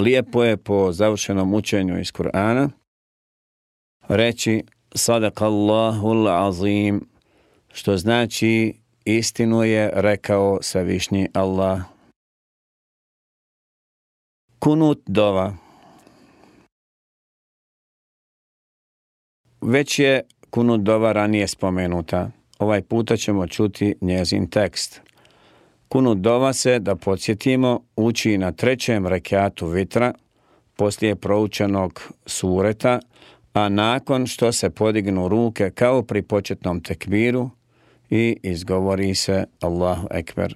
lijepo je po završenom učenju iz Kur'ana reći Sadaqallahul azim, što znači istinu je rekao svevišnji Allah. Kunut dova Već je kunut dova ranije spomenuta. Ovaj puta ćemo čuti njezin tekst. Kunu dova se, da podsjetimo, uči na trećem rekiatu vitra, poslije proučenog sureta, a nakon što se podignu ruke kao pri početnom tekbiru i izgovori se Allahu Ekber.